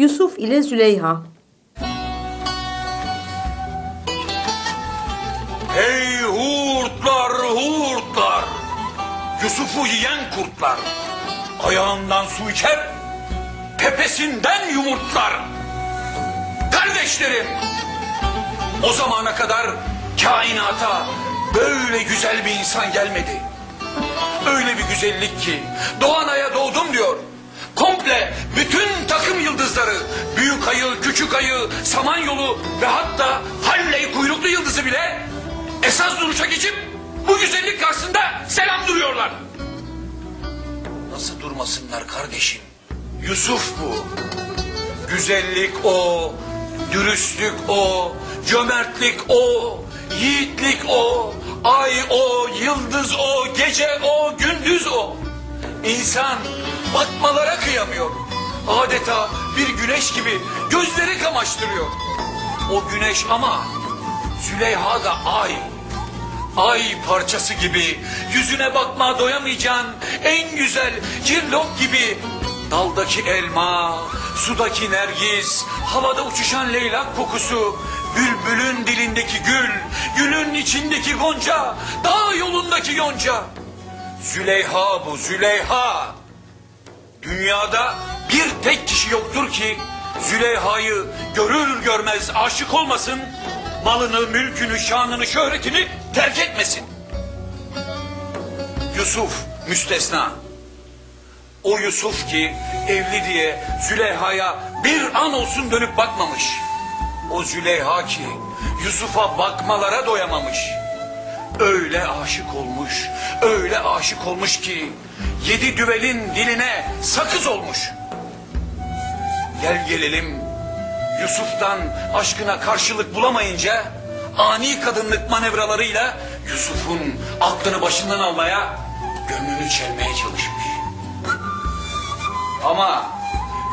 Yusuf ile Züleyha Hey hurtlar hurtlar. Yusuf'u yiyen kurtlar. Ayağından su içer, tepesinden yumurtlar. Kardeşlerim, o zamana kadar kainata böyle güzel bir insan gelmedi. Öyle bir güzellik ki Doğanay'a doğdum diyor. Komple bütün takım yıldızları, büyük ayı, küçük ayı, samanyolu ve hatta Halley kuyruklu yıldızı bile esas duruşa geçip bu güzellik karşısında selam duruyorlar. Nasıl durmasınlar kardeşim? Yusuf bu. Güzellik o, dürüstlük o, cömertlik o, yiğitlik o, ay o, yıldız o, gece o, gündüz o. İnsan bakmalara kıyamıyor. Adeta bir güneş gibi gözleri kamaştırıyor. O güneş ama Züleyha da ay. Ay parçası gibi yüzüne bakma doyamayacağın en güzel cirlok gibi daldaki elma, sudaki nergis, havada uçuşan leylak kokusu, bülbülün dilindeki gül, gülün içindeki gonca, dağ yolundaki yonca. Züleyha bu Züleyha. Dünyada bir tek kişi yoktur ki Züleyha'yı görür görmez aşık olmasın, malını, mülkünü, şanını, şöhretini terk etmesin. Yusuf müstesna. O Yusuf ki evli diye Züleyha'ya bir an olsun dönüp bakmamış. O Züleyha ki Yusuf'a bakmalara doyamamış. Öyle aşık olmuş, öyle aşık olmuş ki yedi düvelin diline sakız olmuş. Gel gelelim Yusuf'tan aşkına karşılık bulamayınca ani kadınlık manevralarıyla Yusuf'un aklını başından almaya, gönlünü çelmeye çalışmış. Ama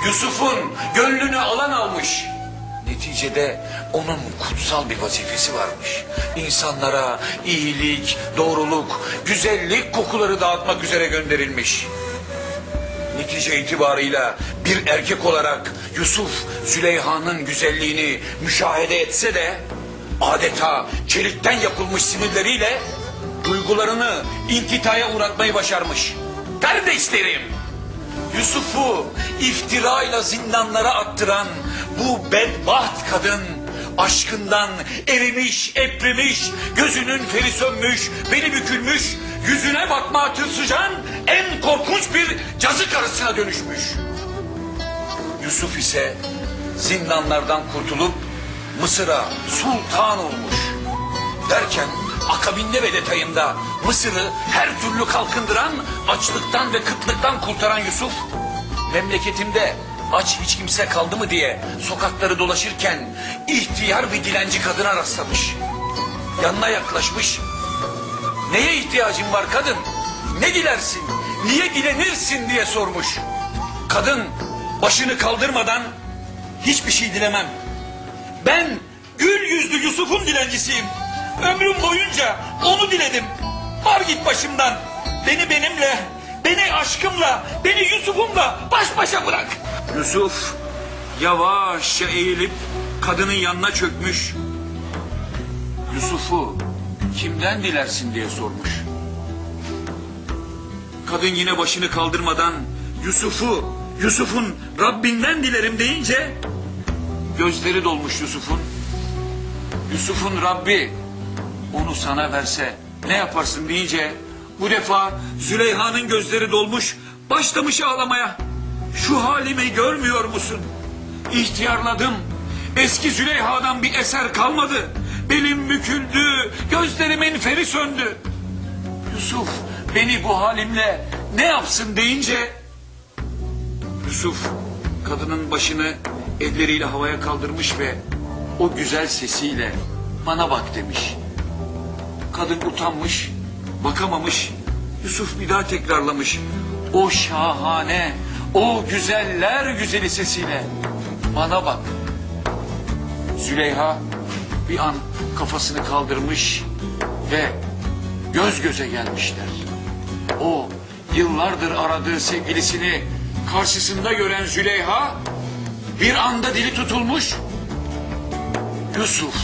Yusuf'un gönlünü alan almış. Neticede onun kutsal bir vazifesi varmış. İnsanlara iyilik, doğruluk, güzellik kokuları dağıtmak üzere gönderilmiş. Netice itibarıyla bir erkek olarak Yusuf Züleyha'nın güzelliğini müşahede etse de adeta çelikten yapılmış sinirleriyle duygularını inkitaya uğratmayı başarmış. Kardeşlerim, Yusuf'u iftirayla zindanlara attıran bu bedbaht kadın aşkından erimiş, eprimiş, gözünün feri sönmüş, beli bükülmüş, yüzüne bakma tırsıcan en korkunç bir cazı karısına dönüşmüş. Yusuf ise zindanlardan kurtulup Mısır'a sultan olmuş. Derken akabinde ve detayında Mısır'ı her türlü kalkındıran, açlıktan ve kıtlıktan kurtaran Yusuf, memleketimde aç hiç kimse kaldı mı diye sokakları dolaşırken ihtiyar bir dilenci kadına rastlamış. Yanına yaklaşmış. Neye ihtiyacın var kadın? Ne dilersin? Niye dilenirsin diye sormuş. Kadın başını kaldırmadan hiçbir şey dilemem. Ben gül yüzlü Yusuf'un dilencisiyim. Ömrüm boyunca onu diledim. Var git başımdan. Beni benimle, beni aşkımla, beni Yusuf'umla baş başa bırak. Yusuf yavaşça eğilip kadının yanına çökmüş. Yusuf'u kimden dilersin diye sormuş. Kadın yine başını kaldırmadan Yusuf'u, Yusuf'un Rabbinden dilerim deyince gözleri dolmuş Yusuf'un. Yusuf'un Rabbi onu sana verse ne yaparsın deyince bu defa Züleyha'nın gözleri dolmuş başlamış ağlamaya. Şu halimi görmüyor musun? İhtiyarladım. Eski Züleyha'dan bir eser kalmadı. Belim büküldü, gözlerimin feri söndü. Yusuf beni bu halimle ne yapsın deyince Yusuf kadının başını elleriyle havaya kaldırmış ve o güzel sesiyle bana bak demiş. Kadın utanmış, bakamamış. Yusuf bir daha tekrarlamış. O şahane, o güzeller güzeli sesiyle bana bak. Züleyha bir an kafasını kaldırmış ve göz göze gelmişler. O yıllardır aradığı sevgilisini karşısında gören Züleyha bir anda dili tutulmuş. Yusuf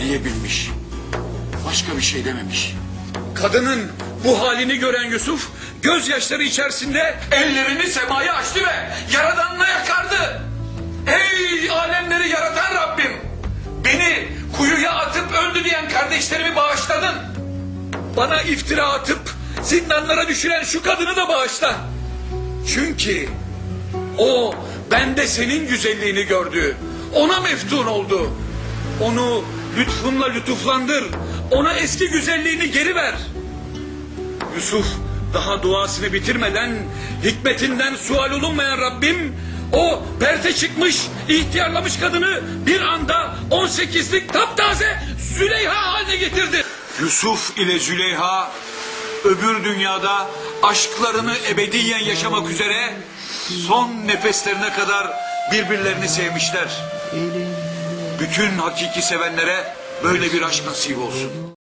diyebilmiş. Başka bir şey dememiş. Kadının bu halini gören Yusuf gözyaşları içerisinde ellerini semaya açtı ve yaradanına yakardı. Ey alemleri yaratan Rabbim! Beni kuyuya atıp öldü diyen kardeşlerimi bağışladın. Bana iftira atıp zindanlara düşüren şu kadını da bağışla. Çünkü o bende senin güzelliğini gördü. Ona meftun oldu. Onu lütfunla lütuflandır. Ona eski güzelliğini geri ver. Yusuf daha duasını bitirmeden hikmetinden sual olunmayan Rabbim o perte çıkmış, ihtiyarlamış kadını bir anda 18'lik taptaze Züleyha haline getirdi. Yusuf ile Züleyha öbür dünyada aşklarını ebediyen yaşamak üzere son nefeslerine kadar birbirlerini sevmişler. Bütün hakiki sevenlere böyle bir aşk nasip olsun.